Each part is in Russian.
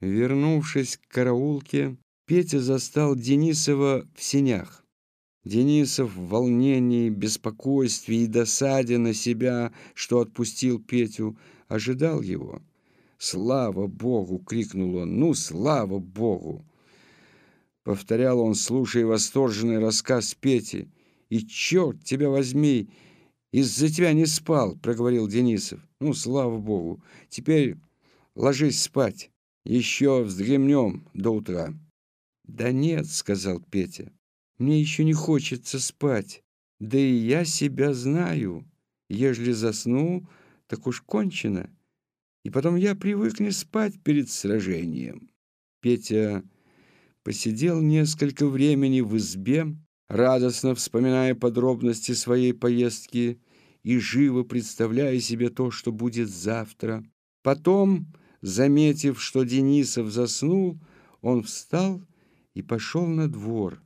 Вернувшись к караулке, Петя застал Денисова в сенях. Денисов в волнении, беспокойстве и досаде на себя, что отпустил Петю, ожидал его. «Слава Богу!» — крикнул он. «Ну, слава Богу!» Повторял он, слушая восторженный рассказ Пети. «И черт тебя возьми! Из-за тебя не спал!» — проговорил Денисов. «Ну, слава Богу! Теперь ложись спать. Еще вздремнем до утра». «Да нет», — сказал Петя. Мне еще не хочется спать, да и я себя знаю. Ежели засну, так уж кончено. И потом я привык не спать перед сражением. Петя посидел несколько времени в избе, радостно вспоминая подробности своей поездки и живо представляя себе то, что будет завтра. Потом, заметив, что Денисов заснул, он встал и пошел на двор.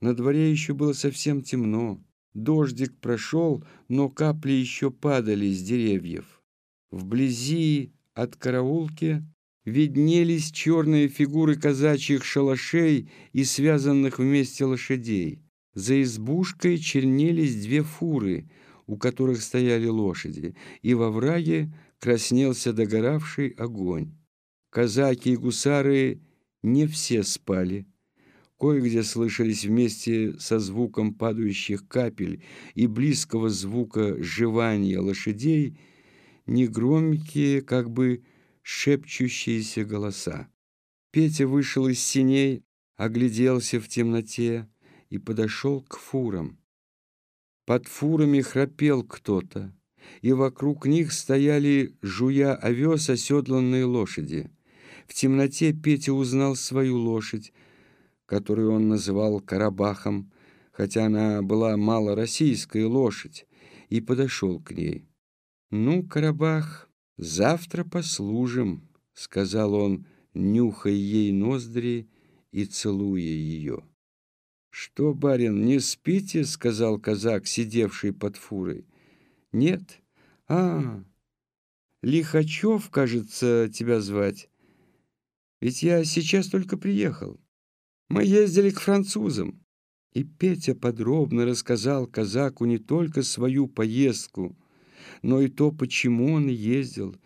На дворе еще было совсем темно. Дождик прошел, но капли еще падали с деревьев. Вблизи от караулки виднелись черные фигуры казачьих шалашей и связанных вместе лошадей. За избушкой чернелись две фуры, у которых стояли лошади, и во враге краснелся догоравший огонь. Казаки и гусары не все спали. Кое-где слышались вместе со звуком падающих капель и близкого звука жевания лошадей негромкие, как бы шепчущиеся голоса. Петя вышел из синей, огляделся в темноте и подошел к фурам. Под фурами храпел кто-то, и вокруг них стояли, жуя овес, оседланные лошади. В темноте Петя узнал свою лошадь, которую он называл Карабахом, хотя она была малороссийская лошадь, и подошел к ней. «Ну, Карабах, завтра послужим», — сказал он, нюхая ей ноздри и целуя ее. «Что, барин, не спите?» — сказал казак, сидевший под фурой. «Нет? А, Лихачев, кажется, тебя звать. Ведь я сейчас только приехал. Мы ездили к французам. И Петя подробно рассказал казаку не только свою поездку, но и то, почему он ездил,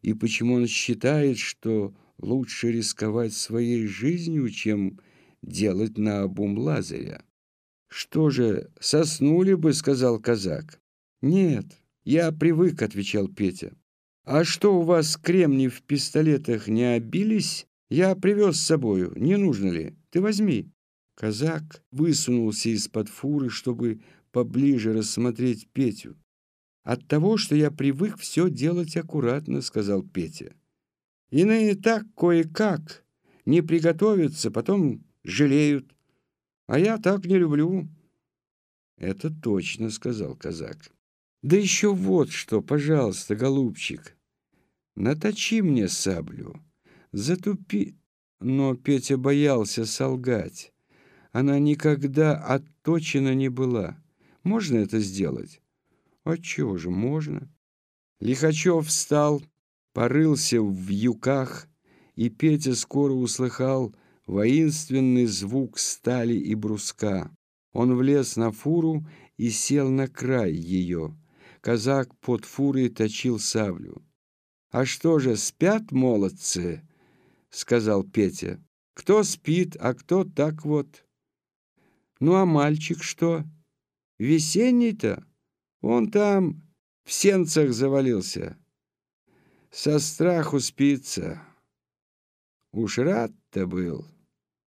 и почему он считает, что лучше рисковать своей жизнью, чем делать на обум Лазаря. «Что же, соснули бы?» — сказал казак. «Нет, я привык», — отвечал Петя. «А что у вас кремни в пистолетах не обились? Я привез с собою, не нужно ли?» Ты возьми». Казак высунулся из-под фуры, чтобы поближе рассмотреть Петю. «От того, что я привык все делать аккуратно», — сказал Петя. «Иные так кое-как не приготовятся, потом жалеют. А я так не люблю». «Это точно», — сказал казак. «Да еще вот что, пожалуйста, голубчик, наточи мне саблю, затупи...» Но Петя боялся солгать. Она никогда отточена не была. Можно это сделать? А чего же, можно. Лихачев встал, порылся в юках, и Петя скоро услыхал воинственный звук стали и бруска. Он влез на фуру и сел на край ее. Казак под фурой точил саблю. «А что же, спят молодцы?» — сказал Петя. «Кто спит, а кто так вот». «Ну, а мальчик что? Весенний-то? Он там в сенцах завалился. Со страху спится. Уж рад-то был».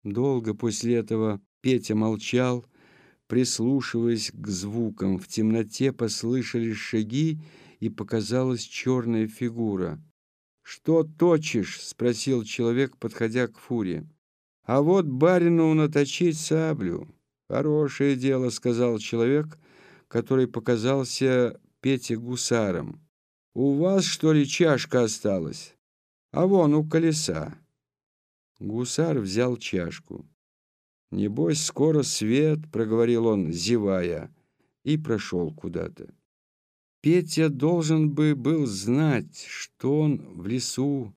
Долго после этого Петя молчал, прислушиваясь к звукам. В темноте послышались шаги, и показалась черная фигура. «Что точишь?» — спросил человек, подходя к фуре. «А вот барину наточить саблю». «Хорошее дело», — сказал человек, который показался Пете гусаром. «У вас, что ли, чашка осталась? А вон у колеса». Гусар взял чашку. «Небось, скоро свет», — проговорил он, зевая, и прошел куда-то. Петя должен бы был знать, что он в лесу,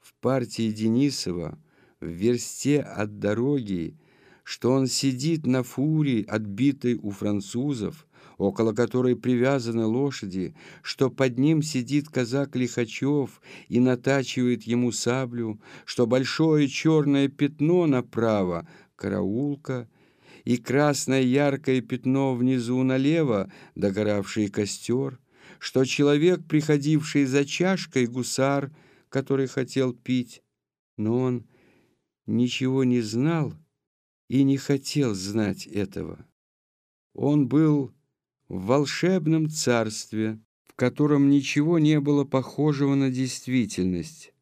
в партии Денисова в версте от дороги, что он сидит на фуре, отбитой у французов, около которой привязаны лошади, что под ним сидит казак Лихачев и натачивает ему саблю, что большое черное пятно направо — караулка, и красное яркое пятно внизу налево — догоравший костер, что человек, приходивший за чашкой, гусар, который хотел пить, но он ничего не знал и не хотел знать этого. Он был в волшебном царстве, в котором ничего не было похожего на действительность.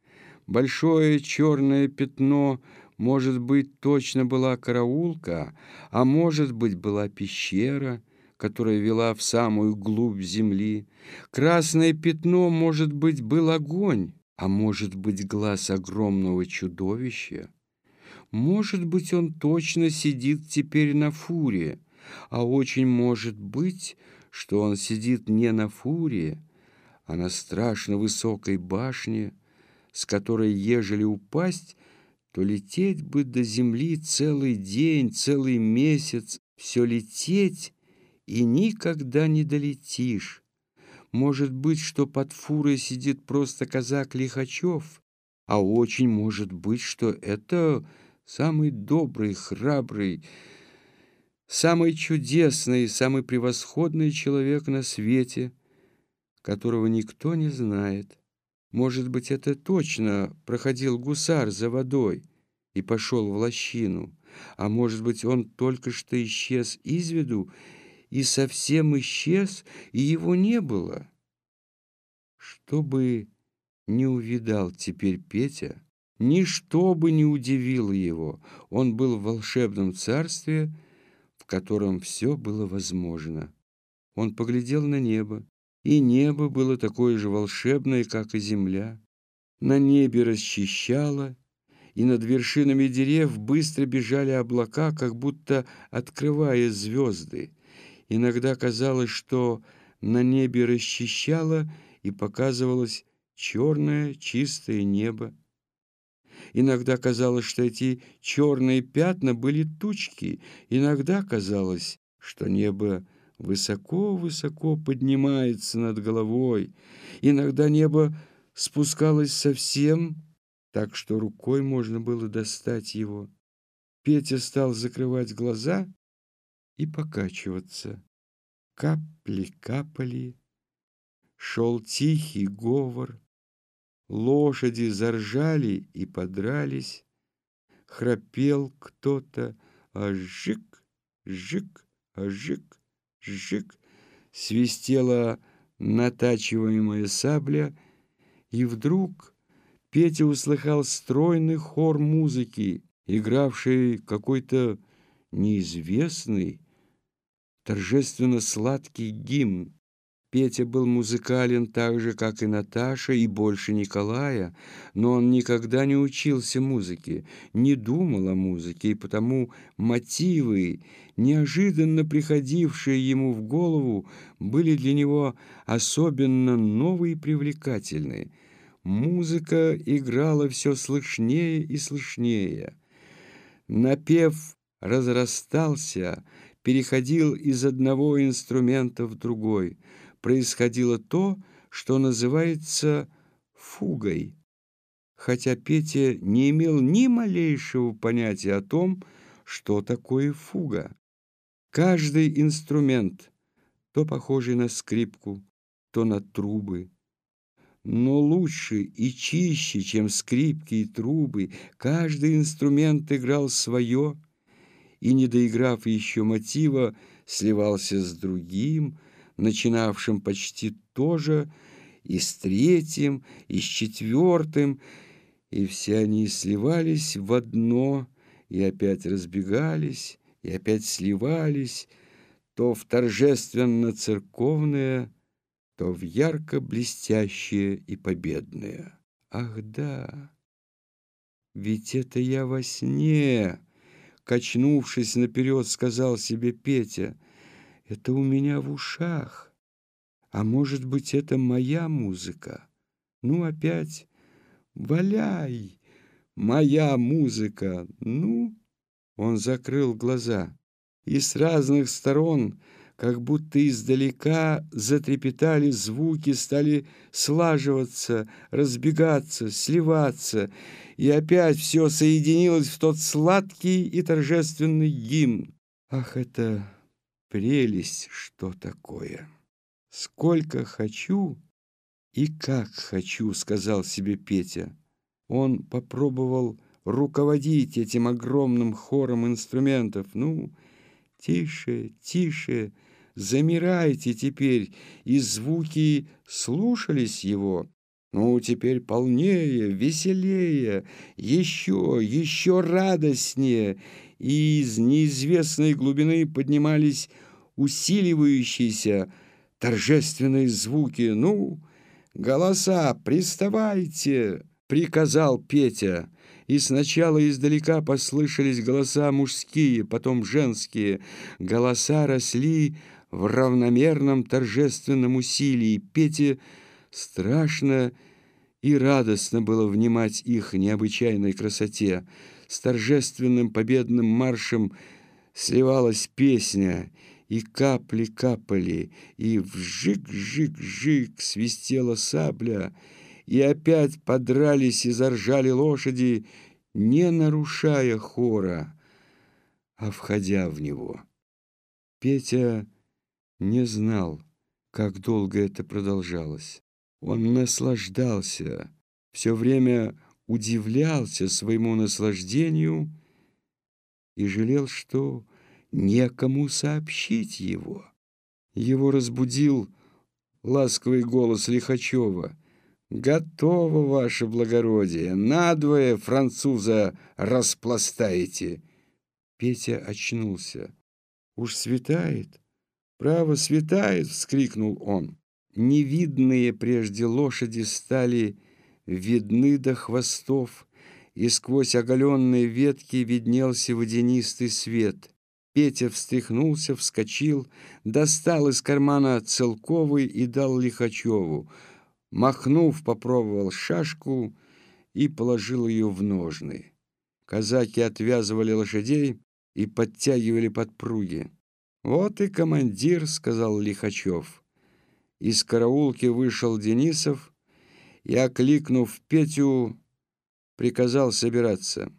Большое черное пятно, может быть, точно была караулка, а может быть, была пещера, которая вела в самую глубь земли. Красное пятно, может быть, был огонь, а может быть, глаз огромного чудовища. Может быть, он точно сидит теперь на фуре, а очень может быть, что он сидит не на фуре, а на страшно высокой башне, с которой, ежели упасть, то лететь бы до земли целый день, целый месяц, все лететь, и никогда не долетишь. Может быть, что под фурой сидит просто казак Лихачев, а очень может быть, что это самый добрый, храбрый, самый чудесный, самый превосходный человек на свете, которого никто не знает. Может быть, это точно проходил гусар за водой и пошел в лощину, а может быть, он только что исчез из виду и совсем исчез, и его не было. Чтобы не увидал теперь Петя, Ничто бы не удивило его. Он был в волшебном царстве, в котором все было возможно. Он поглядел на небо, и небо было такое же волшебное, как и земля. На небе расчищало, и над вершинами дерев быстро бежали облака, как будто открывая звезды. Иногда казалось, что на небе расчищало и показывалось черное чистое небо. Иногда казалось, что эти черные пятна были тучки. Иногда казалось, что небо высоко-высоко поднимается над головой. Иногда небо спускалось совсем, так что рукой можно было достать его. Петя стал закрывать глаза и покачиваться. Капли капали, шел тихий говор. Лошади заржали и подрались. Храпел кто-то, а жик, жик, а жик, жик. Свистела натачиваемая сабля, и вдруг Петя услыхал стройный хор музыки, игравший какой-то неизвестный, торжественно сладкий гимн. Петя был музыкален так же, как и Наташа, и больше Николая, но он никогда не учился музыке, не думал о музыке, и потому мотивы, неожиданно приходившие ему в голову, были для него особенно новые и привлекательные. Музыка играла все слышнее и слышнее. Напев разрастался, переходил из одного инструмента в другой — происходило то, что называется фугой. Хотя Петя не имел ни малейшего понятия о том, что такое фуга. Каждый инструмент, то похожий на скрипку, то на трубы, но лучше и чище, чем скрипки и трубы, каждый инструмент играл свое, и, не доиграв еще мотива, сливался с другим, начинавшим почти то же, и с третьим, и с четвертым, и все они сливались в одно, и опять разбегались, и опять сливались, то в торжественно-церковное, то в ярко-блестящее и победное. Ах да, ведь это я во сне, качнувшись наперед, сказал себе Петя — это у меня в ушах. А может быть, это моя музыка? Ну, опять валяй! Моя музыка! Ну!» Он закрыл глаза, и с разных сторон как будто издалека затрепетали звуки, стали слаживаться, разбегаться, сливаться, и опять все соединилось в тот сладкий и торжественный гимн. Ах, это прелесть, что такое! Сколько хочу и как хочу, сказал себе Петя. Он попробовал руководить этим огромным хором инструментов. Ну, тише, тише, замирайте теперь, и звуки слушались его. Ну, теперь полнее, веселее, еще, еще радостнее, и из неизвестной глубины поднимались усиливающиеся торжественные звуки. «Ну, голоса, приставайте!» — приказал Петя. И сначала издалека послышались голоса мужские, потом женские. Голоса росли в равномерном торжественном усилии. Пете страшно и радостно было внимать их необычайной красоте. С торжественным победным маршем сливалась песня, и капли капали, и вжик-жик-жик свистела сабля, и опять подрались и заржали лошади, не нарушая хора, а входя в него. Петя не знал, как долго это продолжалось. Он наслаждался, все время удивлялся своему наслаждению и жалел, что некому сообщить его. Его разбудил ласковый голос Лихачева. «Готово, ваше благородие! Надвое француза распластаете!» Петя очнулся. «Уж светает!» «Право светает!» — вскрикнул он. Невидные прежде лошади стали видны до хвостов, и сквозь оголенные ветки виднелся водянистый свет. Петя встряхнулся, вскочил, достал из кармана целковый и дал Лихачеву. Махнув, попробовал шашку и положил ее в ножны. Казаки отвязывали лошадей и подтягивали подпруги. «Вот и командир», — сказал Лихачев. Из караулки вышел Денисов и, окликнув Петю, приказал собираться.